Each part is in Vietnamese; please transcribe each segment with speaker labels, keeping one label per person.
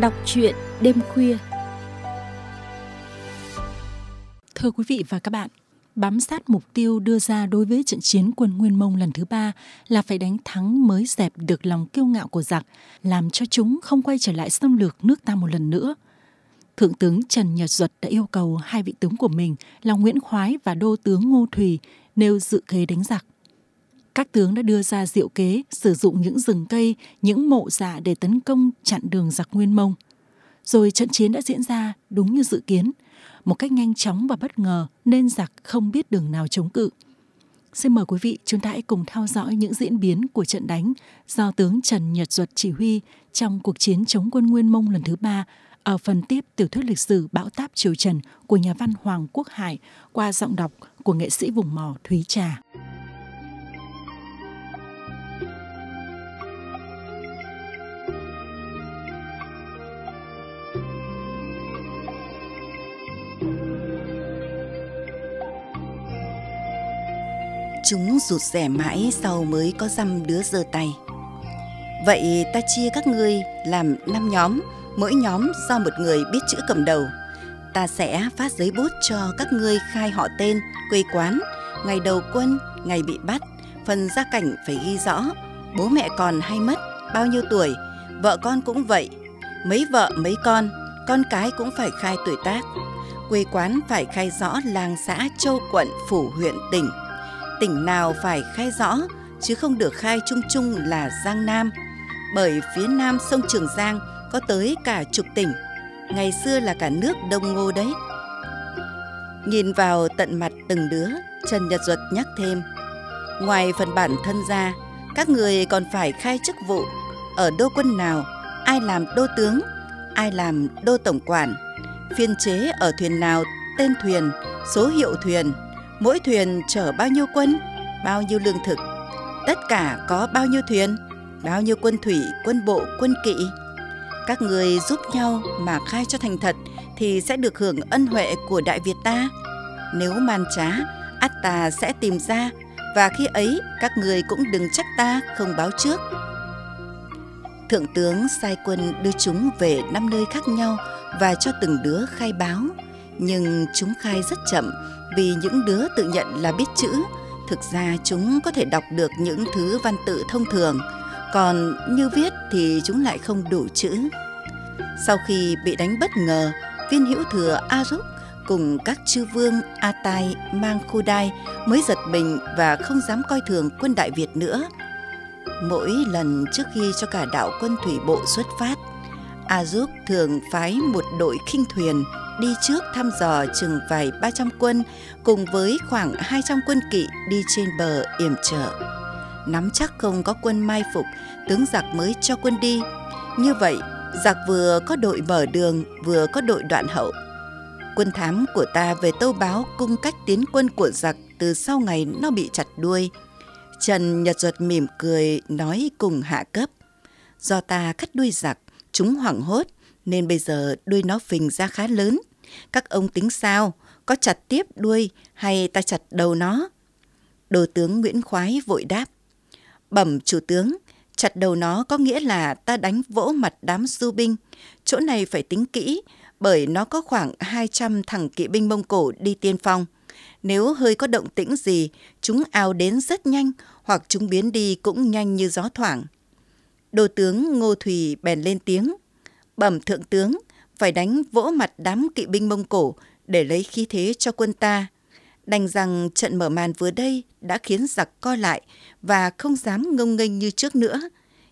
Speaker 1: Đọc truyện đêm khuya Thưa quý vị và các bạn, bám sát mục tiêu đưa ra đối với trận chiến quân Nguyên Mông lần thứ ba là phải đánh thắng mới dẹp được lòng kiêu ngạo của giặc, làm cho chúng không quay trở lại xâm lược nước ta một lần nữa. Thượng tướng Trần Nhật Duật đã yêu cầu hai vị tướng của mình là Nguyễn Khoái và Đô tướng Ngô Thùy nêu dự kế đánh giặc. Các tướng đã đưa ra diệu kế sử dụng những rừng cây, những mộ giả để tấn công chặn đường giặc Nguyên Mông. Rồi trận chiến đã diễn ra đúng như dự kiến, một cách nhanh chóng và bất ngờ nên giặc không biết đường nào chống cự. Xin mời quý vị chúng ta hãy cùng theo dõi những diễn biến của trận đánh do tướng Trần Nhật Duật chỉ huy trong cuộc chiến chống quân Nguyên Mông lần thứ ba ở phần tiếp tiểu thuyết lịch sử Bão táp Triều Trần của nhà văn Hoàng Quốc Hải qua giọng đọc của nghệ sĩ vùng mỏ Thúy Trà.
Speaker 2: Chúng rụt rẻ mãi sau mới có dăm đứa giơ tay. Vậy ta chia các ngươi làm năm nhóm, mỗi nhóm do một người biết chữ cầm đầu. Ta sẽ phát giấy bút cho các ngươi khai họ tên, quê quán, ngày đầu quân, ngày bị bắt, phần gia cảnh phải ghi rõ, bố mẹ còn hay mất, bao nhiêu tuổi, vợ con cũng vậy, mấy vợ mấy con, con cái cũng phải khai tuổi tác. Quê quán phải khai rõ làng xã, châu quận, phủ huyện, tỉnh tỉnh nào phải khai rõ, chứ không được khai chung chung là Giang Nam. Bởi phía nam sông Trường Giang có tới cả chục tỉnh, ngày xưa là cả nước đông ngô đấy. Nhìn vào tận mặt từng đứa, Trần Nhật Duật nhắc thêm, ngoài phần bản thân ra, các người còn phải khai chức vụ. Ở đô quân nào, ai làm đô tướng, ai làm đô tổng quản. Phiên chế ở thuyền nào, tên thuyền, số hiệu thuyền mỗi thuyền chở bao nhiêu quân, bao nhiêu lương thực, tất cả có bao nhiêu thuyền, bao nhiêu quân thủy, quân bộ, quân kỵ. Các người giúp nhau mà khai cho thành thật thì sẽ được hưởng ân huệ của Đại Việt ta. Nếu man trá, ắt ta sẽ tìm ra và khi ấy các người cũng đừng trách ta không báo trước. Thượng tướng sai quân đưa chúng về năm nơi khác nhau và cho từng đứa khai báo, nhưng chúng khai rất chậm vì những đứa tự nhận là biết chữ. Thực ra chúng có thể đọc được những thứ văn tự thông thường, còn như viết thì chúng lại không đủ chữ. Sau khi bị đánh bất ngờ, viên hữu thừa a rúc cùng các chư vương a tai mang khu đai mới giật mình và không dám coi thường quân đại việt nữa. Mỗi lần trước khi cho cả đạo quân thủy bộ xuất phát a giúp thường phái một đội khinh thuyền đi trước thăm dò chừng vài ba trăm quân cùng với khoảng hai trăm quân kỵ đi trên bờ yểm trợ. Nắm chắc không có quân mai phục, tướng giặc mới cho quân đi. Như vậy, giặc vừa có đội mở đường, vừa có đội đoạn hậu. Quân thám của ta về tâu báo cung cách tiến quân của giặc từ sau ngày nó bị chặt đuôi. Trần Nhật Duật mỉm cười nói cùng hạ cấp. Do ta cắt đuôi giặc, chúng hoảng hốt, nên bây giờ đuôi nó phình ra khá lớn. Các ông tính sao? Có chặt tiếp đuôi hay ta chặt đầu nó? Đồ tướng Nguyễn Khoái vội đáp. Bẩm chủ tướng, chặt đầu nó có nghĩa là ta đánh vỗ mặt đám du binh. Chỗ này phải tính kỹ, bởi nó có khoảng 200 thằng kỵ binh Mông Cổ đi tiên phong. Nếu hơi có động tĩnh gì, chúng ào đến rất nhanh, hoặc chúng biến đi cũng nhanh như gió thoảng. Đô tướng Ngô Thùy bèn lên tiếng. Bẩm thượng tướng, phải đánh vỗ mặt đám kỵ binh Mông Cổ để lấy khí thế cho quân ta. Đành rằng trận mở màn vừa đây đã khiến giặc co lại và không dám ngông nghênh như trước nữa.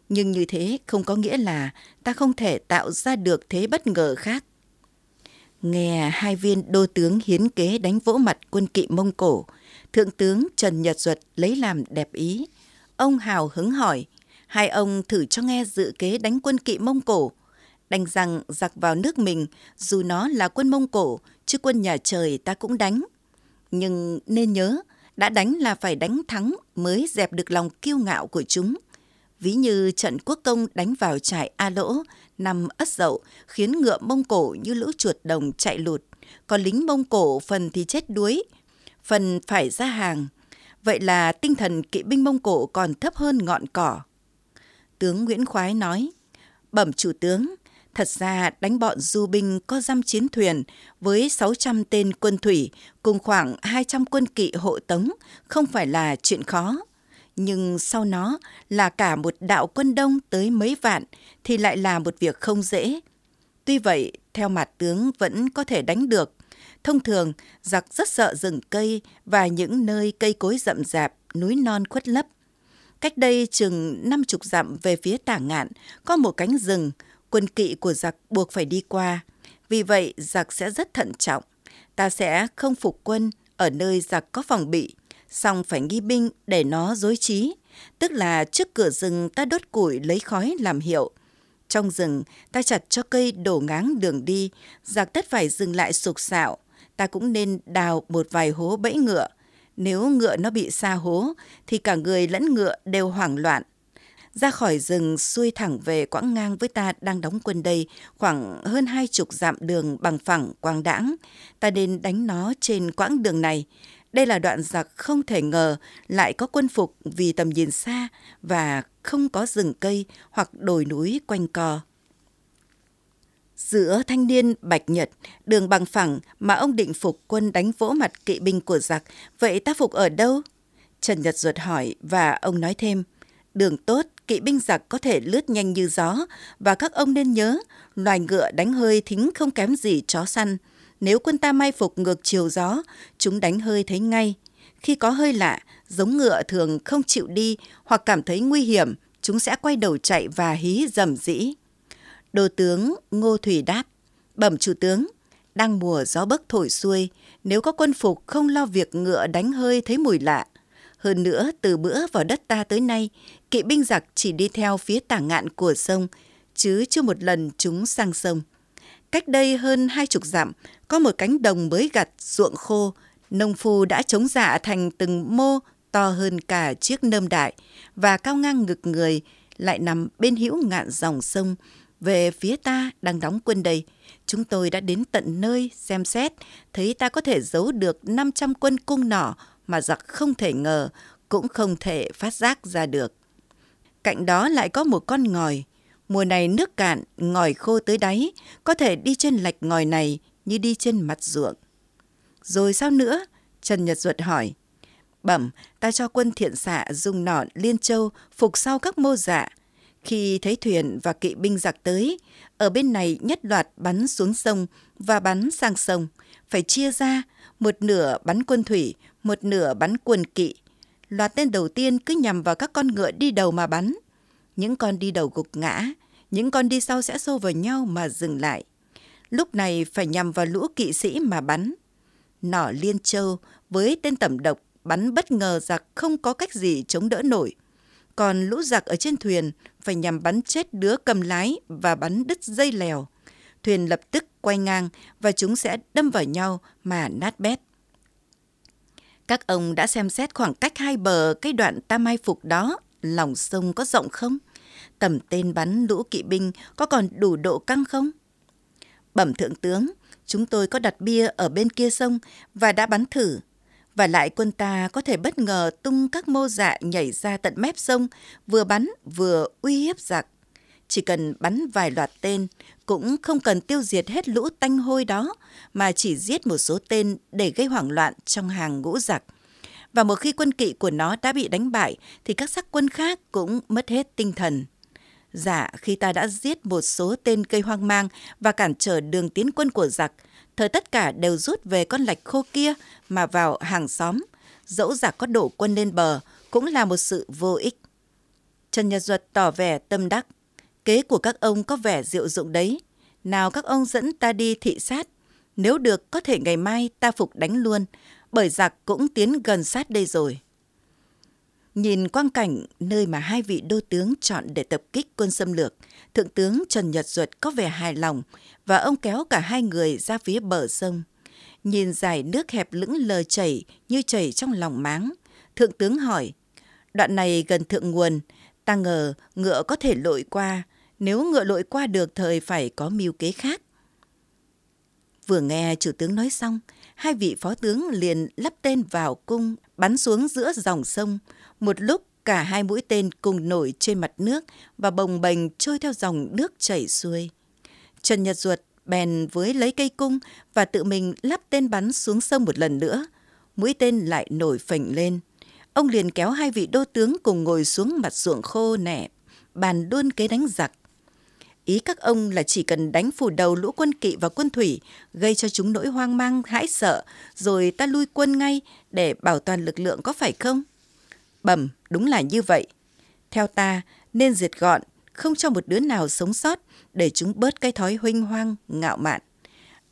Speaker 2: Nhưng như thế không có nghĩa là ta không thể tạo ra được thế bất ngờ khác. Nghe hai viên đô tướng hiến kế đánh vỗ mặt quân kỵ Mông Cổ, Thượng tướng Trần Nhật Duật lấy làm đẹp ý. Ông hào hứng hỏi, hai ông thử cho nghe dự kế đánh quân kỵ Mông Cổ đành rằng giặc vào nước mình dù nó là quân Mông Cổ chứ quân nhà trời ta cũng đánh. Nhưng nên nhớ, đã đánh là phải đánh thắng mới dẹp được lòng kiêu ngạo của chúng. Ví như trận quốc công đánh vào trại A Lỗ nằm ất dậu khiến ngựa Mông Cổ như lũ chuột đồng chạy lụt. Còn lính Mông Cổ phần thì chết đuối, phần phải ra hàng. Vậy là tinh thần kỵ binh Mông Cổ còn thấp hơn ngọn cỏ. Tướng Nguyễn Khoái nói, Bẩm chủ tướng, Thật ra đánh bọn du binh có dăm chiến thuyền với 600 tên quân thủy cùng khoảng 200 quân kỵ hộ tống không phải là chuyện khó. Nhưng sau nó là cả một đạo quân đông tới mấy vạn thì lại là một việc không dễ. Tuy vậy, theo mặt tướng vẫn có thể đánh được. Thông thường, giặc rất sợ rừng cây và những nơi cây cối rậm rạp, núi non khuất lấp. Cách đây chừng năm chục dặm về phía tả ngạn, có một cánh rừng, quân kỵ của giặc buộc phải đi qua. Vì vậy, giặc sẽ rất thận trọng. Ta sẽ không phục quân ở nơi giặc có phòng bị, song phải nghi binh để nó dối trí. Tức là trước cửa rừng ta đốt củi lấy khói làm hiệu. Trong rừng, ta chặt cho cây đổ ngáng đường đi, giặc tất phải dừng lại sục sạo. Ta cũng nên đào một vài hố bẫy ngựa. Nếu ngựa nó bị xa hố, thì cả người lẫn ngựa đều hoảng loạn ra khỏi rừng xuôi thẳng về quãng ngang với ta đang đóng quân đây, khoảng hơn hai chục dặm đường bằng phẳng, quang đãng. Ta nên đánh nó trên quãng đường này. Đây là đoạn giặc không thể ngờ lại có quân phục vì tầm nhìn xa và không có rừng cây hoặc đồi núi quanh co. Giữa thanh niên bạch nhật, đường bằng phẳng mà ông định phục quân đánh vỗ mặt kỵ binh của giặc, vậy ta phục ở đâu? Trần nhật ruột hỏi và ông nói thêm, đường tốt kỵ binh giặc có thể lướt nhanh như gió, và các ông nên nhớ, loài ngựa đánh hơi thính không kém gì chó săn. Nếu quân ta mai phục ngược chiều gió, chúng đánh hơi thấy ngay. Khi có hơi lạ, giống ngựa thường không chịu đi hoặc cảm thấy nguy hiểm, chúng sẽ quay đầu chạy và hí rầm rĩ đô tướng ngô thủy đáp, bẩm chủ tướng, đang mùa gió bấc thổi xuôi, nếu có quân phục không lo việc ngựa đánh hơi thấy mùi lạ hơn nữa, từ bữa vào đất ta tới nay, kỵ binh giặc chỉ đi theo phía tả ngạn của sông, chứ chưa một lần chúng sang sông. Cách đây hơn hai chục dặm, có một cánh đồng mới gặt ruộng khô, nông phu đã chống dạ thành từng mô to hơn cả chiếc nơm đại và cao ngang ngực người lại nằm bên hữu ngạn dòng sông về phía ta đang đóng quân đây chúng tôi đã đến tận nơi xem xét thấy ta có thể giấu được 500 quân cung nỏ mà giặc không thể ngờ, cũng không thể phát giác ra được. Cạnh đó lại có một con ngòi. Mùa này nước cạn, ngòi khô tới đáy, có thể đi trên lạch ngòi này như đi trên mặt ruộng. Rồi sao nữa? Trần Nhật Duật hỏi. Bẩm, ta cho quân thiện xạ dùng nỏ liên châu phục sau các mô dạ. Khi thấy thuyền và kỵ binh giặc tới, ở bên này nhất loạt bắn xuống sông và bắn sang sông. Phải chia ra, một nửa bắn quân thủy, một nửa bắn quần kỵ. Loạt tên đầu tiên cứ nhằm vào các con ngựa đi đầu mà bắn. Những con đi đầu gục ngã, những con đi sau sẽ xô vào nhau mà dừng lại. Lúc này phải nhằm vào lũ kỵ sĩ mà bắn. Nỏ liên châu với tên tẩm độc bắn bất ngờ giặc không có cách gì chống đỡ nổi. Còn lũ giặc ở trên thuyền phải nhằm bắn chết đứa cầm lái và bắn đứt dây lèo. Thuyền lập tức quay ngang và chúng sẽ đâm vào nhau mà nát bét. Các ông đã xem xét khoảng cách hai bờ cái đoạn ta mai phục đó, lòng sông có rộng không? Tầm tên bắn lũ kỵ binh có còn đủ độ căng không? Bẩm thượng tướng, chúng tôi có đặt bia ở bên kia sông và đã bắn thử. Và lại quân ta có thể bất ngờ tung các mô dạ nhảy ra tận mép sông, vừa bắn vừa uy hiếp giặc. Chỉ cần bắn vài loạt tên, cũng không cần tiêu diệt hết lũ tanh hôi đó, mà chỉ giết một số tên để gây hoảng loạn trong hàng ngũ giặc. Và một khi quân kỵ của nó đã bị đánh bại, thì các sắc quân khác cũng mất hết tinh thần. Dạ, khi ta đã giết một số tên gây hoang mang và cản trở đường tiến quân của giặc, thời tất cả đều rút về con lạch khô kia mà vào hàng xóm. Dẫu giặc có đổ quân lên bờ, cũng là một sự vô ích. Trần Nhật Duật tỏ vẻ tâm đắc kế của các ông có vẻ diệu dụng đấy. Nào các ông dẫn ta đi thị sát. Nếu được, có thể ngày mai ta phục đánh luôn, bởi giặc cũng tiến gần sát đây rồi. Nhìn quang cảnh nơi mà hai vị đô tướng chọn để tập kích quân xâm lược, Thượng tướng Trần Nhật Duật có vẻ hài lòng và ông kéo cả hai người ra phía bờ sông. Nhìn dải nước hẹp lững lờ chảy như chảy trong lòng máng, Thượng tướng hỏi, đoạn này gần thượng nguồn, ta ngờ ngựa có thể lội qua, nếu ngựa lội qua được thời phải có mưu kế khác. Vừa nghe chủ tướng nói xong, hai vị phó tướng liền lắp tên vào cung, bắn xuống giữa dòng sông. Một lúc cả hai mũi tên cùng nổi trên mặt nước và bồng bềnh trôi theo dòng nước chảy xuôi. Trần Nhật Duật bèn với lấy cây cung và tự mình lắp tên bắn xuống sông một lần nữa. Mũi tên lại nổi phình lên. Ông liền kéo hai vị đô tướng cùng ngồi xuống mặt ruộng khô nẻ, bàn đôn kế đánh giặc. Ý các ông là chỉ cần đánh phủ đầu lũ quân kỵ và quân thủy, gây cho chúng nỗi hoang mang, hãi sợ, rồi ta lui quân ngay để bảo toàn lực lượng có phải không? Bẩm, đúng là như vậy. Theo ta, nên diệt gọn, không cho một đứa nào sống sót, để chúng bớt cái thói huênh hoang, ngạo mạn.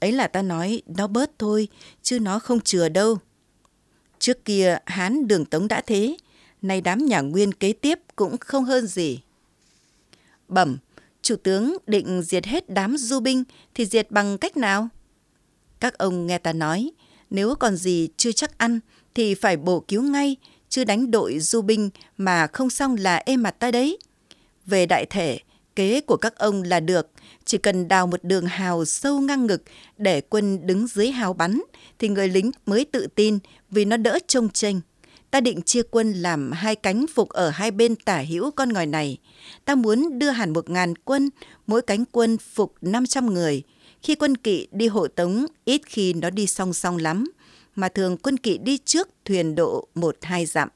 Speaker 2: Ấy là ta nói nó bớt thôi, chứ nó không chừa đâu. Trước kia Hán đường Tống đã thế, nay đám nhà Nguyên kế tiếp cũng không hơn gì. Bẩm, chủ tướng định diệt hết đám du binh thì diệt bằng cách nào? Các ông nghe ta nói, nếu còn gì chưa chắc ăn thì phải bổ cứu ngay, chứ đánh đội du binh mà không xong là êm mặt ta đấy. Về đại thể, kế của các ông là được, chỉ cần đào một đường hào sâu ngang ngực để quân đứng dưới hào bắn thì người lính mới tự tin vì nó đỡ trông tranh. Ta định chia quân làm hai cánh phục ở hai bên tả hữu con ngòi này. Ta muốn đưa hẳn một ngàn quân, mỗi cánh quân phục 500 người. Khi quân kỵ đi hộ tống, ít khi nó đi song song lắm, mà thường quân kỵ đi trước thuyền độ một hai dặm.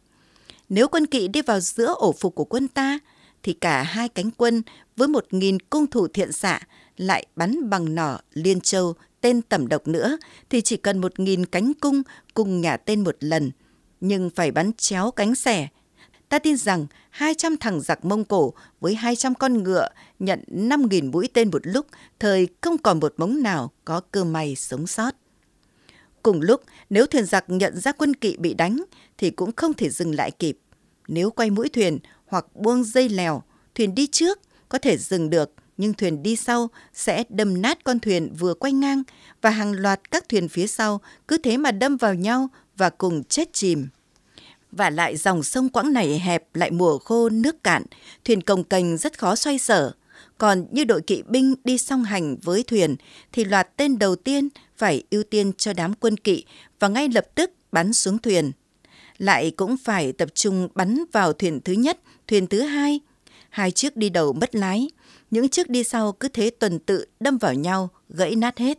Speaker 2: Nếu quân kỵ đi vào giữa ổ phục của quân ta, thì cả hai cánh quân với một nghìn cung thủ thiện xạ lại bắn bằng nỏ liên châu tên tẩm độc nữa thì chỉ cần một nghìn cánh cung cùng nhả tên một lần nhưng phải bắn chéo cánh xẻ ta tin rằng 200 thằng giặc Mông Cổ với 200 con ngựa nhận 5.000 mũi tên một lúc, thời không còn một mống nào có cơ may sống sót. Cùng lúc, nếu thuyền giặc nhận ra quân kỵ bị đánh, thì cũng không thể dừng lại kịp. Nếu quay mũi thuyền hoặc buông dây lèo, thuyền đi trước có thể dừng được, nhưng thuyền đi sau sẽ đâm nát con thuyền vừa quay ngang và hàng loạt các thuyền phía sau cứ thế mà đâm vào nhau và cùng chết chìm. Và lại dòng sông quãng này hẹp lại mùa khô nước cạn, thuyền cồng cành rất khó xoay sở. Còn như đội kỵ binh đi song hành với thuyền thì loạt tên đầu tiên phải ưu tiên cho đám quân kỵ và ngay lập tức bắn xuống thuyền. Lại cũng phải tập trung bắn vào thuyền thứ nhất, thuyền thứ hai. Hai chiếc đi đầu mất lái, những chiếc đi sau cứ thế tuần tự đâm vào nhau, gãy nát hết.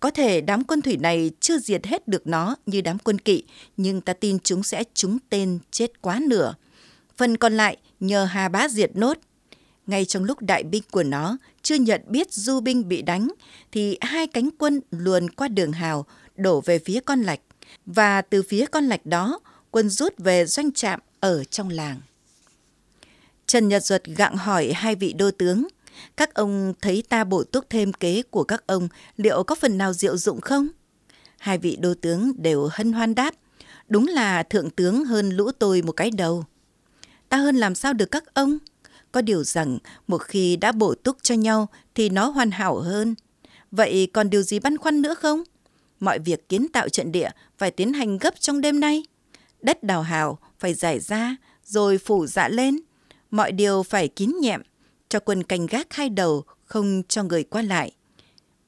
Speaker 2: Có thể đám quân thủy này chưa diệt hết được nó như đám quân kỵ, nhưng ta tin chúng sẽ trúng tên chết quá nửa. Phần còn lại nhờ Hà Bá diệt nốt. Ngay trong lúc đại binh của nó chưa nhận biết du binh bị đánh, thì hai cánh quân luồn qua đường hào, đổ về phía con lạch. Và từ phía con lạch đó, quân rút về doanh trạm ở trong làng. Trần Nhật Duật gặng hỏi hai vị đô tướng – các ông thấy ta bổ túc thêm kế của các ông, liệu có phần nào diệu dụng không? Hai vị đô tướng đều hân hoan đáp. Đúng là thượng tướng hơn lũ tôi một cái đầu. Ta hơn làm sao được các ông? Có điều rằng một khi đã bổ túc cho nhau thì nó hoàn hảo hơn. Vậy còn điều gì băn khoăn nữa không? Mọi việc kiến tạo trận địa phải tiến hành gấp trong đêm nay. Đất đào hào phải giải ra, rồi phủ dạ lên. Mọi điều phải kín nhẹm cho quân canh gác hai đầu, không cho người qua lại.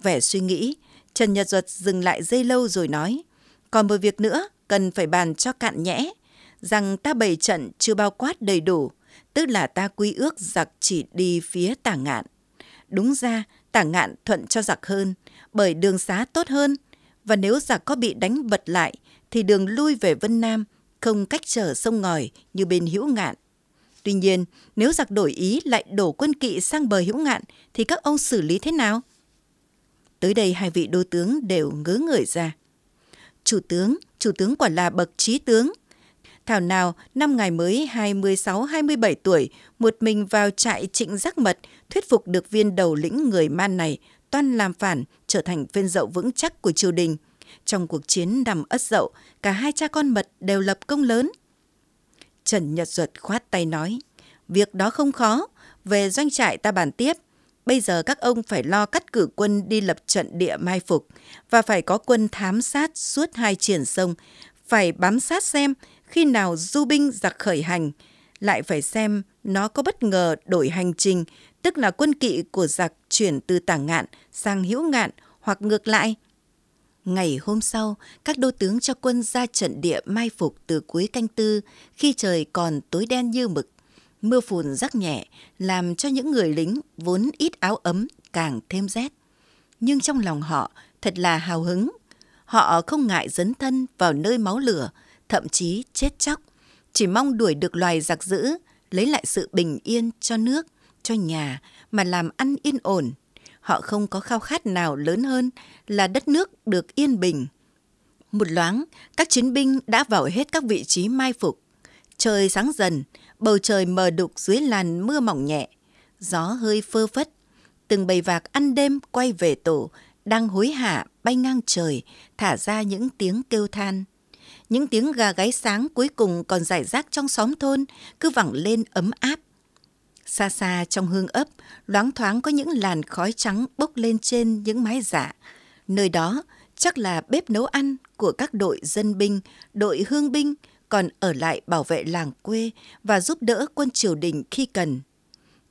Speaker 2: Vẻ suy nghĩ, Trần Nhật Duật dừng lại dây lâu rồi nói, còn một việc nữa cần phải bàn cho cạn nhẽ, rằng ta bày trận chưa bao quát đầy đủ, tức là ta quy ước giặc chỉ đi phía tả ngạn. Đúng ra, tả ngạn thuận cho giặc hơn, bởi đường xá tốt hơn, và nếu giặc có bị đánh bật lại, thì đường lui về Vân Nam không cách trở sông ngòi như bên hữu ngạn. Tuy nhiên, nếu giặc đổi ý lại đổ quân kỵ sang bờ hữu ngạn, thì các ông xử lý thế nào? Tới đây hai vị đô tướng đều ngớ người ra. Chủ tướng, chủ tướng quả là bậc trí tướng. Thảo nào năm ngày mới 26-27 tuổi, một mình vào trại trịnh giác mật, thuyết phục được viên đầu lĩnh người man này toan làm phản, trở thành viên dậu vững chắc của triều đình. Trong cuộc chiến nằm ất dậu, cả hai cha con mật đều lập công lớn – Trần Nhật Duật khoát tay nói, việc đó không khó, về doanh trại ta bàn tiếp. Bây giờ các ông phải lo cắt cử quân đi lập trận địa mai phục và phải có quân thám sát suốt hai triển sông, phải bám sát xem khi nào du binh giặc khởi hành, lại phải xem nó có bất ngờ đổi hành trình, tức là quân kỵ của giặc chuyển từ tảng ngạn sang hữu ngạn hoặc ngược lại. Ngày hôm sau, các đô tướng cho quân ra trận địa mai phục từ cuối canh tư khi trời còn tối đen như mực. Mưa phùn rắc nhẹ làm cho những người lính vốn ít áo ấm càng thêm rét. Nhưng trong lòng họ thật là hào hứng. Họ không ngại dấn thân vào nơi máu lửa, thậm chí chết chóc, chỉ mong đuổi được loài giặc dữ, lấy lại sự bình yên cho nước, cho nhà mà làm ăn yên ổn. Họ không có khao khát nào lớn hơn là đất nước được yên bình. Một loáng, các chiến binh đã vào hết các vị trí mai phục. Trời sáng dần, bầu trời mờ đục dưới làn mưa mỏng nhẹ, gió hơi phơ phất. Từng bầy vạc ăn đêm quay về tổ, đang hối hả bay ngang trời, thả ra những tiếng kêu than. Những tiếng gà gáy sáng cuối cùng còn rải rác trong xóm thôn, cứ vẳng lên ấm áp. Xa xa trong hương ấp, loáng thoáng có những làn khói trắng bốc lên trên những mái giả. Nơi đó chắc là bếp nấu ăn của các đội dân binh, đội hương binh, còn ở lại bảo vệ làng quê và giúp đỡ quân triều đình khi cần.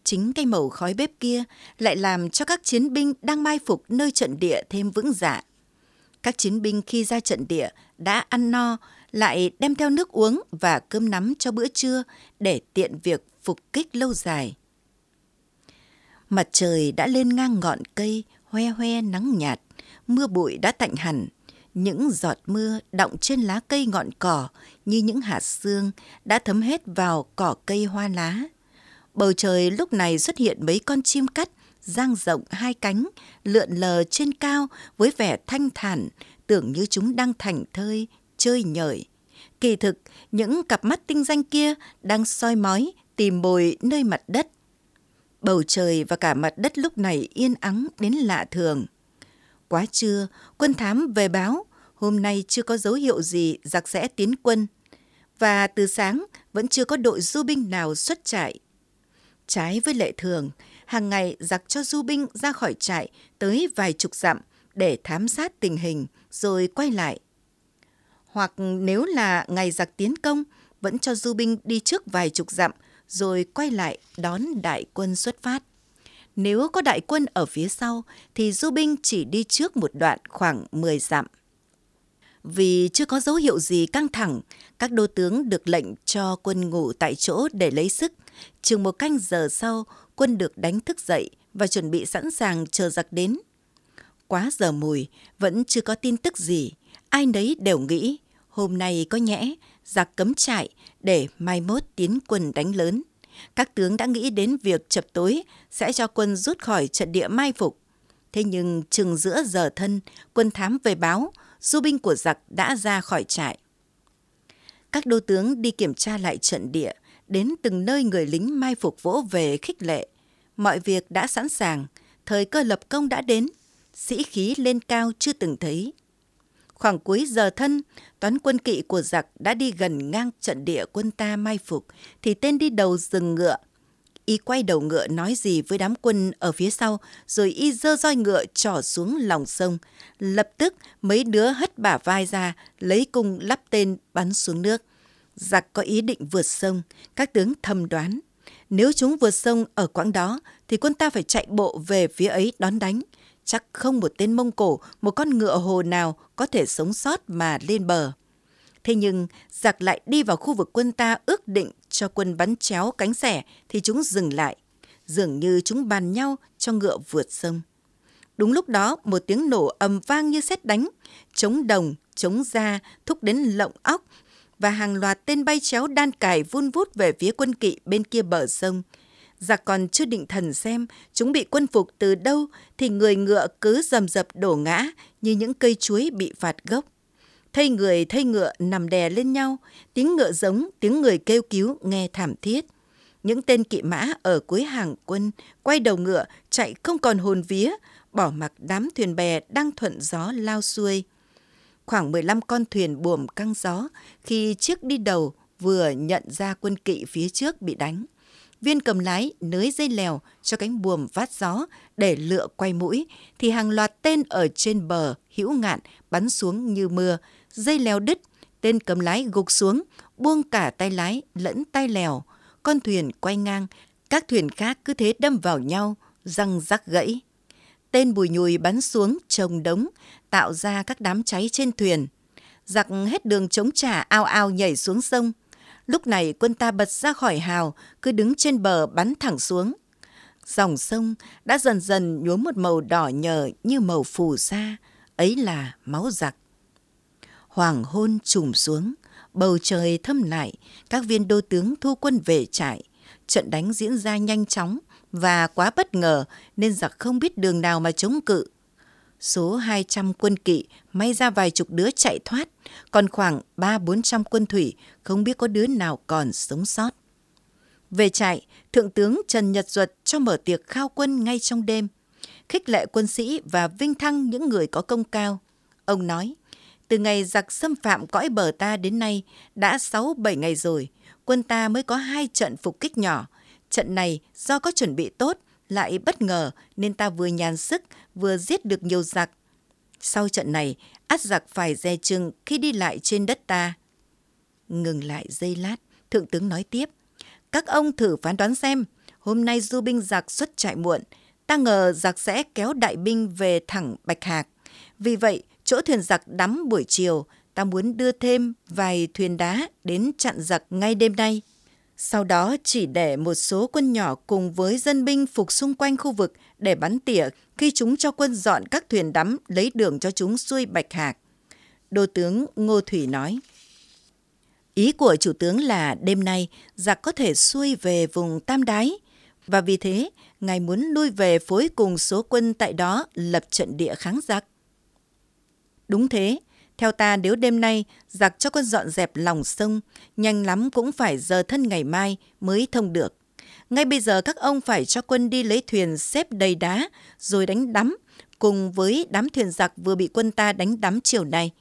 Speaker 2: Chính cái màu khói bếp kia lại làm cho các chiến binh đang mai phục nơi trận địa thêm vững dạ. Các chiến binh khi ra trận địa đã ăn no, lại đem theo nước uống và cơm nắm cho bữa trưa để tiện việc phục kích lâu dài. Mặt trời đã lên ngang ngọn cây, hoe hoe nắng nhạt, mưa bụi đã tạnh hẳn, những giọt mưa đọng trên lá cây ngọn cỏ như những hạt sương đã thấm hết vào cỏ cây hoa lá. Bầu trời lúc này xuất hiện mấy con chim cắt dang rộng hai cánh, lượn lờ trên cao với vẻ thanh thản, tưởng như chúng đang thành thơi, chơi nhởi. Kỳ thực, những cặp mắt tinh danh kia đang soi mói, tìm bồi nơi mặt đất. Bầu trời và cả mặt đất lúc này yên ắng đến lạ thường. Quá trưa, quân thám về báo, hôm nay chưa có dấu hiệu gì giặc sẽ tiến quân. Và từ sáng vẫn chưa có đội du binh nào xuất trại. Trái với lệ thường, hàng ngày giặc cho du binh ra khỏi trại tới vài chục dặm để thám sát tình hình rồi quay lại. Hoặc nếu là ngày giặc tiến công, vẫn cho du binh đi trước vài chục dặm rồi quay lại đón đại quân xuất phát. Nếu có đại quân ở phía sau thì du binh chỉ đi trước một đoạn khoảng 10 dặm. Vì chưa có dấu hiệu gì căng thẳng, các đô tướng được lệnh cho quân ngủ tại chỗ để lấy sức. Chừng một canh giờ sau, quân được đánh thức dậy và chuẩn bị sẵn sàng chờ giặc đến. Quá giờ mùi, vẫn chưa có tin tức gì. Ai nấy đều nghĩ, hôm nay có nhẽ, giặc cấm trại để mai mốt tiến quân đánh lớn. Các tướng đã nghĩ đến việc chập tối sẽ cho quân rút khỏi trận địa mai phục. Thế nhưng chừng giữa giờ thân, quân thám về báo, du binh của giặc đã ra khỏi trại. Các đô tướng đi kiểm tra lại trận địa, đến từng nơi người lính mai phục vỗ về khích lệ. Mọi việc đã sẵn sàng, thời cơ lập công đã đến, sĩ khí lên cao chưa từng thấy. Khoảng cuối giờ thân, toán quân kỵ của giặc đã đi gần ngang trận địa quân ta mai phục, thì tên đi đầu dừng ngựa. Y quay đầu ngựa nói gì với đám quân ở phía sau, rồi y dơ roi ngựa trỏ xuống lòng sông. Lập tức mấy đứa hất bả vai ra, lấy cung lắp tên bắn xuống nước. Giặc có ý định vượt sông, các tướng thầm đoán. Nếu chúng vượt sông ở quãng đó, thì quân ta phải chạy bộ về phía ấy đón đánh chắc không một tên Mông Cổ, một con ngựa hồ nào có thể sống sót mà lên bờ. Thế nhưng giặc lại đi vào khu vực quân ta ước định cho quân bắn chéo cánh xẻ thì chúng dừng lại. Dường như chúng bàn nhau cho ngựa vượt sông. Đúng lúc đó một tiếng nổ ầm vang như sét đánh, chống đồng, chống da, thúc đến lộng óc và hàng loạt tên bay chéo đan cài vun vút về phía quân kỵ bên kia bờ sông giặc còn chưa định thần xem chúng bị quân phục từ đâu thì người ngựa cứ dầm dập đổ ngã như những cây chuối bị phạt gốc. Thây người thây ngựa nằm đè lên nhau, tiếng ngựa giống, tiếng người kêu cứu nghe thảm thiết. Những tên kỵ mã ở cuối hàng quân quay đầu ngựa chạy không còn hồn vía, bỏ mặc đám thuyền bè đang thuận gió lao xuôi. Khoảng 15 con thuyền buồm căng gió khi chiếc đi đầu vừa nhận ra quân kỵ phía trước bị đánh viên cầm lái nới dây lèo cho cánh buồm vát gió để lựa quay mũi, thì hàng loạt tên ở trên bờ hữu ngạn bắn xuống như mưa, dây lèo đứt, tên cầm lái gục xuống, buông cả tay lái lẫn tay lèo. Con thuyền quay ngang, các thuyền khác cứ thế đâm vào nhau, răng rắc gãy. Tên bùi nhùi bắn xuống trồng đống, tạo ra các đám cháy trên thuyền. Giặc hết đường chống trả ao ao nhảy xuống sông, Lúc này quân ta bật ra khỏi hào, cứ đứng trên bờ bắn thẳng xuống. Dòng sông đã dần dần nhuốm một màu đỏ nhờ như màu phù sa, ấy là máu giặc. Hoàng hôn trùm xuống, bầu trời thâm lại, các viên đô tướng thu quân về trại. Trận đánh diễn ra nhanh chóng và quá bất ngờ nên giặc không biết đường nào mà chống cự. Số 200 quân kỵ may ra vài chục đứa chạy thoát, còn khoảng 3-400 quân thủy không biết có đứa nào còn sống sót. Về trại, Thượng tướng Trần Nhật Duật cho mở tiệc khao quân ngay trong đêm, khích lệ quân sĩ và vinh thăng những người có công cao. Ông nói, từ ngày giặc xâm phạm cõi bờ ta đến nay đã 6-7 ngày rồi, quân ta mới có hai trận phục kích nhỏ. Trận này do có chuẩn bị tốt, lại bất ngờ nên ta vừa nhàn sức vừa giết được nhiều giặc. Sau trận này, át giặc phải dè chừng khi đi lại trên đất ta. Ngừng lại giây lát, thượng tướng nói tiếp. Các ông thử phán đoán xem, hôm nay du binh giặc xuất trại muộn, ta ngờ giặc sẽ kéo đại binh về thẳng Bạch Hạc. Vì vậy, chỗ thuyền giặc đắm buổi chiều, ta muốn đưa thêm vài thuyền đá đến chặn giặc ngay đêm nay. Sau đó chỉ để một số quân nhỏ cùng với dân binh phục xung quanh khu vực để bắn tỉa khi chúng cho quân dọn các thuyền đắm lấy đường cho chúng xuôi Bạch Hạc. Đô tướng Ngô Thủy nói. Ý của chủ tướng là đêm nay giặc có thể xuôi về vùng Tam Đái và vì thế ngài muốn lui về phối cùng số quân tại đó lập trận địa kháng giặc. Đúng thế, theo ta nếu đêm nay giặc cho quân dọn dẹp lòng sông, nhanh lắm cũng phải giờ thân ngày mai mới thông được. Ngay bây giờ các ông phải cho quân đi lấy thuyền xếp đầy đá rồi đánh đắm cùng với đám thuyền giặc vừa bị quân ta đánh đắm chiều nay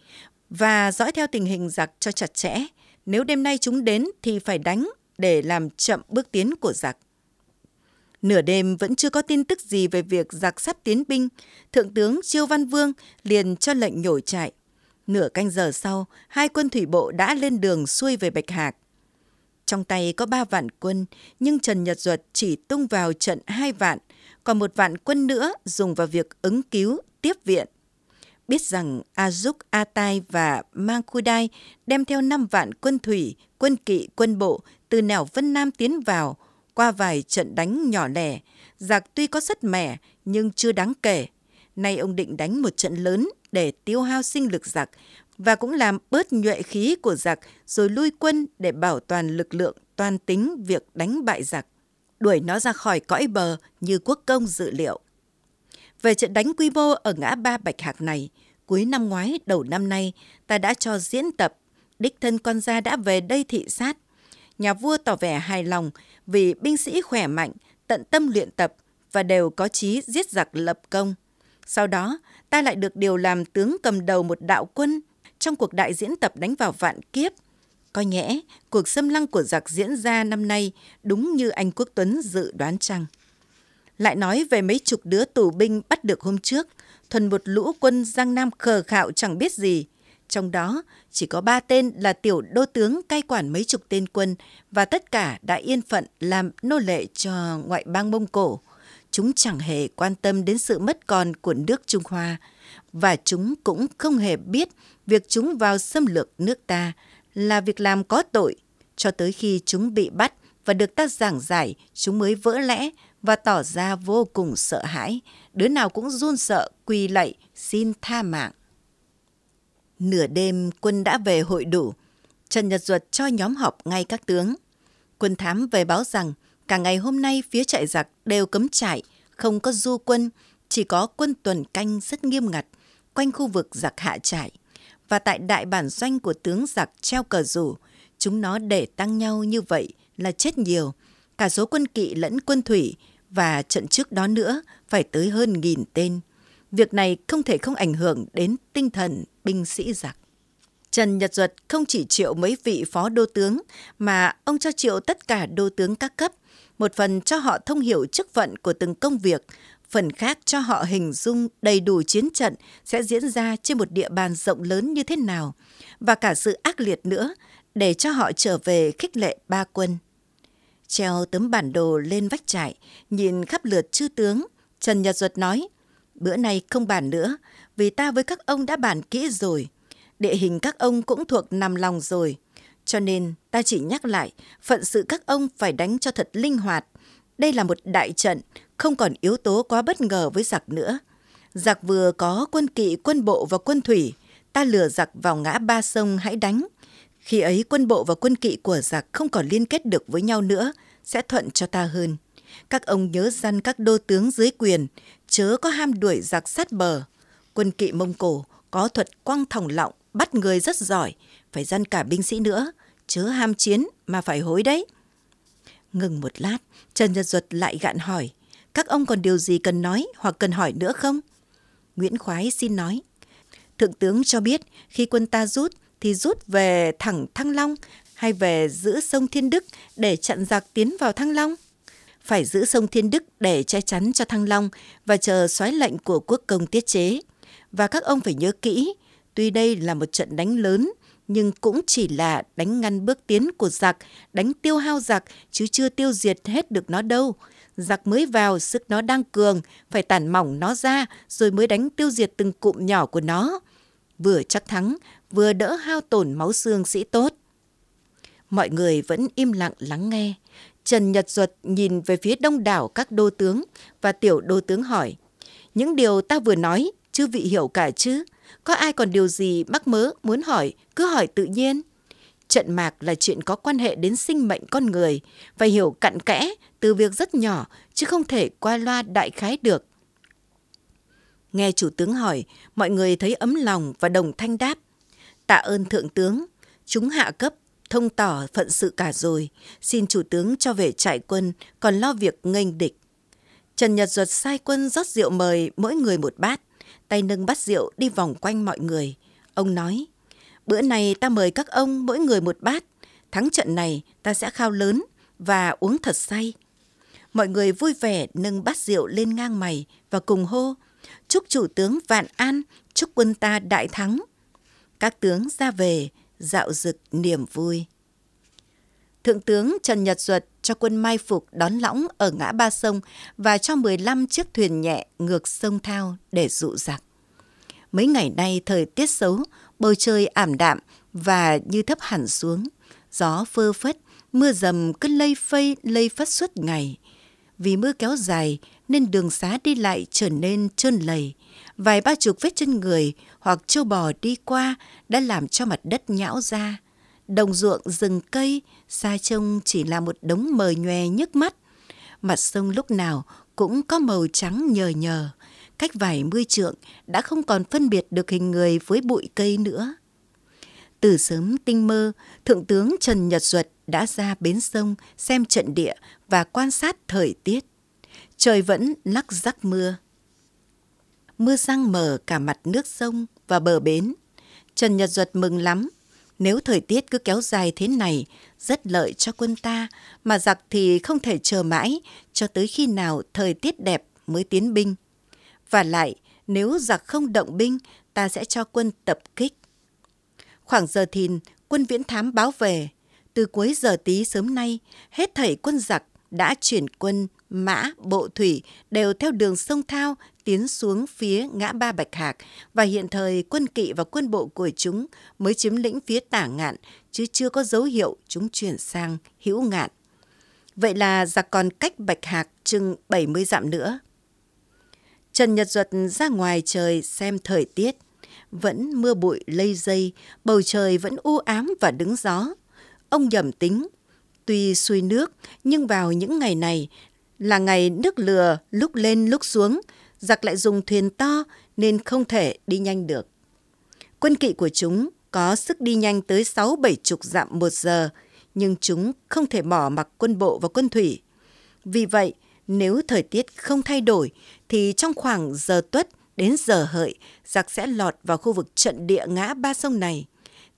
Speaker 2: và dõi theo tình hình giặc cho chặt chẽ. Nếu đêm nay chúng đến thì phải đánh để làm chậm bước tiến của giặc. Nửa đêm vẫn chưa có tin tức gì về việc giặc sắp tiến binh, Thượng tướng Chiêu Văn Vương liền cho lệnh nhổ trại. Nửa canh giờ sau, hai quân thủy bộ đã lên đường xuôi về Bạch Hạc. Trong tay có ba vạn quân, nhưng Trần Nhật Duật chỉ tung vào trận hai vạn, còn một vạn quân nữa dùng vào việc ứng cứu, tiếp viện. Biết rằng Azuk Atai và Mangkudai đem theo 5 vạn quân thủy, quân kỵ, quân bộ từ nẻo Vân Nam tiến vào, qua vài trận đánh nhỏ lẻ, giặc tuy có rất mẻ nhưng chưa đáng kể. Nay ông định đánh một trận lớn để tiêu hao sinh lực giặc và cũng làm bớt nhuệ khí của giặc rồi lui quân để bảo toàn lực lượng toàn tính việc đánh bại giặc, đuổi nó ra khỏi cõi bờ như quốc công dự liệu. Về trận đánh quy mô ở ngã ba Bạch Hạc này, cuối năm ngoái đầu năm nay ta đã cho diễn tập, đích thân con gia đã về đây thị sát. Nhà vua tỏ vẻ hài lòng vì binh sĩ khỏe mạnh, tận tâm luyện tập và đều có chí giết giặc lập công. Sau đó, ta lại được điều làm tướng cầm đầu một đạo quân trong cuộc đại diễn tập đánh vào vạn kiếp. Coi nhẽ, cuộc xâm lăng của giặc diễn ra năm nay đúng như anh Quốc Tuấn dự đoán chăng. Lại nói về mấy chục đứa tù binh bắt được hôm trước, thuần một lũ quân Giang Nam khờ khạo chẳng biết gì. Trong đó, chỉ có ba tên là tiểu đô tướng cai quản mấy chục tên quân và tất cả đã yên phận làm nô lệ cho ngoại bang Mông Cổ chúng chẳng hề quan tâm đến sự mất còn của nước Trung Hoa. Và chúng cũng không hề biết việc chúng vào xâm lược nước ta là việc làm có tội cho tới khi chúng bị bắt và được ta giảng giải, chúng mới vỡ lẽ và tỏ ra vô cùng sợ hãi. Đứa nào cũng run sợ, quỳ lạy, xin tha mạng. Nửa đêm, quân đã về hội đủ. Trần nhật duật cho nhóm họp ngay các tướng. Quân thám về báo rằng Cả ngày hôm nay phía trại giặc đều cấm trại, không có du quân, chỉ có quân tuần canh rất nghiêm ngặt quanh khu vực giặc hạ trại. Và tại đại bản doanh của tướng giặc treo cờ rủ, chúng nó để tăng nhau như vậy là chết nhiều. Cả số quân kỵ lẫn quân thủy và trận trước đó nữa phải tới hơn nghìn tên. Việc này không thể không ảnh hưởng đến tinh thần binh sĩ giặc. Trần Nhật Duật không chỉ triệu mấy vị phó đô tướng mà ông cho triệu tất cả đô tướng các cấp một phần cho họ thông hiểu chức phận của từng công việc, phần khác cho họ hình dung đầy đủ chiến trận sẽ diễn ra trên một địa bàn rộng lớn như thế nào, và cả sự ác liệt nữa để cho họ trở về khích lệ ba quân. Treo tấm bản đồ lên vách trại, nhìn khắp lượt chư tướng, Trần Nhật Duật nói, bữa nay không bàn nữa, vì ta với các ông đã bàn kỹ rồi. Địa hình các ông cũng thuộc nằm lòng rồi. Cho nên ta chỉ nhắc lại, phận sự các ông phải đánh cho thật linh hoạt. Đây là một đại trận, không còn yếu tố quá bất ngờ với giặc nữa. Giặc vừa có quân kỵ, quân bộ và quân thủy, ta lừa giặc vào ngã ba sông hãy đánh. Khi ấy quân bộ và quân kỵ của giặc không còn liên kết được với nhau nữa, sẽ thuận cho ta hơn. Các ông nhớ dăn các đô tướng dưới quyền, chớ có ham đuổi giặc sát bờ. Quân kỵ Mông Cổ có thuật quăng thòng lọng, bắt người rất giỏi, phải dăn cả binh sĩ nữa, chớ ham chiến mà phải hối đấy. Ngừng một lát, Trần Nhật Duật lại gạn hỏi, các ông còn điều gì cần nói hoặc cần hỏi nữa không? Nguyễn Khoái xin nói. Thượng tướng cho biết khi quân ta rút thì rút về thẳng Thăng Long hay về giữ sông Thiên Đức để chặn giặc tiến vào Thăng Long? Phải giữ sông Thiên Đức để che chắn cho Thăng Long và chờ soái lệnh của quốc công tiết chế. Và các ông phải nhớ kỹ, tuy đây là một trận đánh lớn, nhưng cũng chỉ là đánh ngăn bước tiến của giặc, đánh tiêu hao giặc, chứ chưa tiêu diệt hết được nó đâu. Giặc mới vào, sức nó đang cường, phải tản mỏng nó ra, rồi mới đánh tiêu diệt từng cụm nhỏ của nó. Vừa chắc thắng, vừa đỡ hao tổn máu xương sĩ tốt. Mọi người vẫn im lặng lắng nghe. Trần Nhật Duật nhìn về phía đông đảo các đô tướng và tiểu đô tướng hỏi. Những điều ta vừa nói, chư vị hiểu cả chứ? Có ai còn điều gì mắc mớ muốn hỏi, cứ hỏi tự nhiên. Trận mạc là chuyện có quan hệ đến sinh mệnh con người, phải hiểu cặn kẽ từ việc rất nhỏ, chứ không thể qua loa đại khái được. Nghe chủ tướng hỏi, mọi người thấy ấm lòng và đồng thanh đáp. Tạ ơn thượng tướng, chúng hạ cấp, thông tỏ phận sự cả rồi, xin chủ tướng cho về trại quân, còn lo việc nghênh địch. Trần Nhật Duật sai quân rót rượu mời mỗi người một bát, tay nâng bát rượu đi vòng quanh mọi người. Ông nói, bữa này ta mời các ông mỗi người một bát, thắng trận này ta sẽ khao lớn và uống thật say. Mọi người vui vẻ nâng bát rượu lên ngang mày và cùng hô, chúc chủ tướng vạn an, chúc quân ta đại thắng. Các tướng ra về, dạo dực niềm vui. Thượng tướng Trần Nhật Duật cho quân mai phục đón lõng ở ngã ba sông và cho 15 chiếc thuyền nhẹ ngược sông Thao để dụ giặc. Mấy ngày nay thời tiết xấu, bầu trời ảm đạm và như thấp hẳn xuống. Gió phơ phất, mưa dầm cứ lây phây lây phất suốt ngày. Vì mưa kéo dài nên đường xá đi lại trở nên trơn lầy. Vài ba chục vết chân người hoặc châu bò đi qua đã làm cho mặt đất nhão ra. Đồng ruộng rừng cây, xa trông chỉ là một đống mờ nhòe nhức mắt. Mặt sông lúc nào cũng có màu trắng nhờ nhờ. Cách vài mươi trượng đã không còn phân biệt được hình người với bụi cây nữa. Từ sớm tinh mơ, Thượng tướng Trần Nhật Duật đã ra bến sông xem trận địa và quan sát thời tiết. Trời vẫn lắc rắc mưa. Mưa răng mờ cả mặt nước sông và bờ bến. Trần Nhật Duật mừng lắm. Nếu thời tiết cứ kéo dài thế này, rất lợi cho quân ta, mà giặc thì không thể chờ mãi cho tới khi nào thời tiết đẹp mới tiến binh. Và lại, nếu giặc không động binh, ta sẽ cho quân tập kích. Khoảng giờ thìn, quân viễn thám báo về. Từ cuối giờ tí sớm nay, hết thảy quân giặc đã chuyển quân mã, bộ thủy đều theo đường sông Thao tiến xuống phía ngã ba Bạch Hạc và hiện thời quân kỵ và quân bộ của chúng mới chiếm lĩnh phía tả ngạn chứ chưa có dấu hiệu chúng chuyển sang hữu ngạn. Vậy là giặc còn cách Bạch Hạc chừng 70 dặm nữa. Trần Nhật Duật ra ngoài trời xem thời tiết. Vẫn mưa bụi lây dây, bầu trời vẫn u ám và đứng gió. Ông nhầm tính, tuy xuôi nước nhưng vào những ngày này là ngày nước lừa lúc lên lúc xuống, giặc lại dùng thuyền to nên không thể đi nhanh được. Quân kỵ của chúng có sức đi nhanh tới sáu bảy chục dặm một giờ, nhưng chúng không thể bỏ mặc quân bộ và quân thủy. Vì vậy, nếu thời tiết không thay đổi, thì trong khoảng giờ tuất đến giờ hợi, giặc sẽ lọt vào khu vực trận địa ngã ba sông này.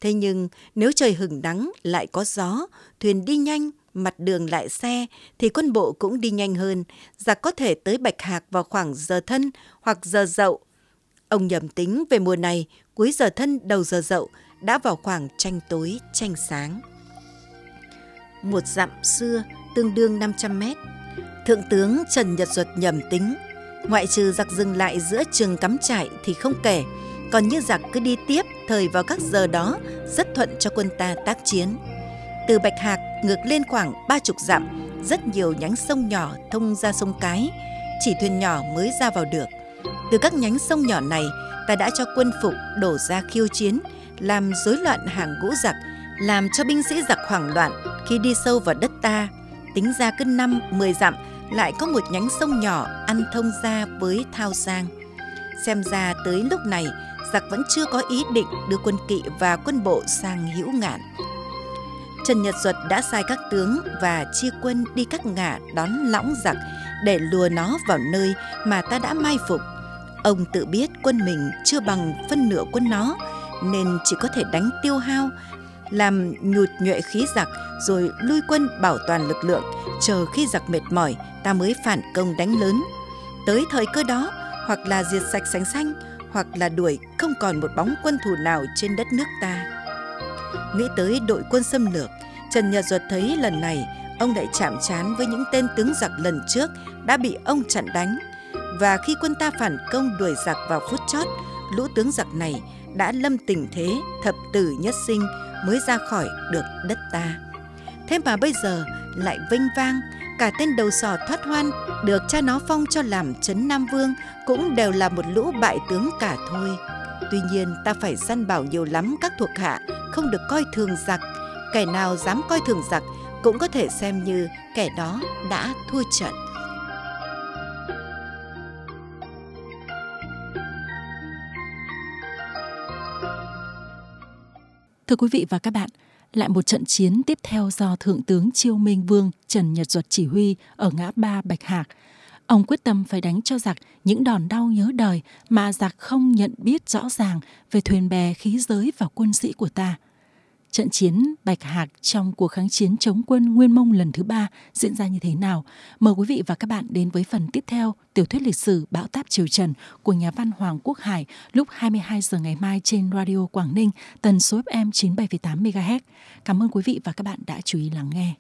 Speaker 2: Thế nhưng nếu trời hừng nắng lại có gió, thuyền đi nhanh mặt đường lại xe thì quân bộ cũng đi nhanh hơn, giặc có thể tới Bạch Hạc vào khoảng giờ thân hoặc giờ dậu. Ông nhầm tính về mùa này, cuối giờ thân đầu giờ dậu đã vào khoảng tranh tối tranh sáng. Một dặm xưa tương đương 500 mét. Thượng tướng Trần Nhật Duật nhầm tính, ngoại trừ giặc dừng lại giữa trường cắm trại thì không kể, còn như giặc cứ đi tiếp thời vào các giờ đó rất thuận cho quân ta tác chiến. Từ Bạch Hạc ngược lên khoảng ba chục dặm, rất nhiều nhánh sông nhỏ thông ra sông Cái. chỉ thuyền nhỏ mới ra vào được. Từ các nhánh sông nhỏ này, ta đã cho quân phục đổ ra khiêu chiến, làm rối loạn hàng ngũ giặc, làm cho binh sĩ giặc hoảng loạn khi đi sâu vào đất ta. Tính ra cứ năm, mười dặm lại có một nhánh sông nhỏ ăn thông ra với Thao Giang. Xem ra tới lúc này, giặc vẫn chưa có ý định đưa quân kỵ và quân bộ sang hữu ngạn. Trần Nhật Duật đã sai các tướng và chia quân đi các ngả đón lõng giặc để lùa nó vào nơi mà ta đã mai phục. Ông tự biết quân mình chưa bằng phân nửa quân nó nên chỉ có thể đánh tiêu hao, làm nhụt nhuệ khí giặc rồi lui quân bảo toàn lực lượng, chờ khi giặc mệt mỏi ta mới phản công đánh lớn. Tới thời cơ đó, hoặc là diệt sạch sành xanh, hoặc là đuổi không còn một bóng quân thù nào trên đất nước ta. Nghĩ tới đội quân xâm lược, Trần Nhật Duật thấy lần này ông lại chạm trán với những tên tướng giặc lần trước đã bị ông chặn đánh. Và khi quân ta phản công đuổi giặc vào phút chót, lũ tướng giặc này đã lâm tình thế thập tử nhất sinh mới ra khỏi được đất ta. Thế mà bây giờ lại vinh vang, cả tên đầu sò thoát hoan được cha nó phong cho làm trấn Nam Vương cũng đều là một lũ bại tướng cả thôi. Tuy nhiên ta phải săn bảo nhiều lắm các thuộc hạ, không được coi thường giặc. Kẻ nào dám coi thường giặc cũng có thể xem như kẻ đó đã thua trận.
Speaker 1: Thưa quý vị và các bạn, lại một trận chiến tiếp theo do Thượng tướng Chiêu Minh Vương Trần Nhật Duật chỉ huy ở ngã ba Bạch Hạc. Ông quyết tâm phải đánh cho giặc những đòn đau nhớ đời mà giặc không nhận biết rõ ràng về thuyền bè khí giới và quân sĩ của ta. Trận chiến Bạch Hạc trong cuộc kháng chiến chống quân Nguyên Mông lần thứ ba diễn ra như thế nào? Mời quý vị và các bạn đến với phần tiếp theo tiểu thuyết lịch sử Bão táp Triều Trần của nhà văn Hoàng Quốc Hải lúc 22 giờ ngày mai trên Radio Quảng Ninh, tần số FM 97,8 MHz. Cảm ơn quý vị và các bạn đã chú ý lắng nghe.